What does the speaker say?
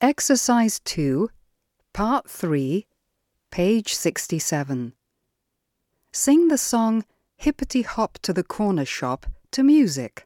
Exercise 2, Part 3, page 67. Sing the song Hippity Hop to the Corner Shop to music.